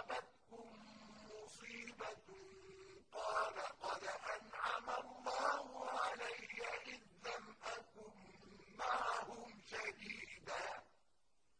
أَصَابَتْهُم مُّصِيبَةٌ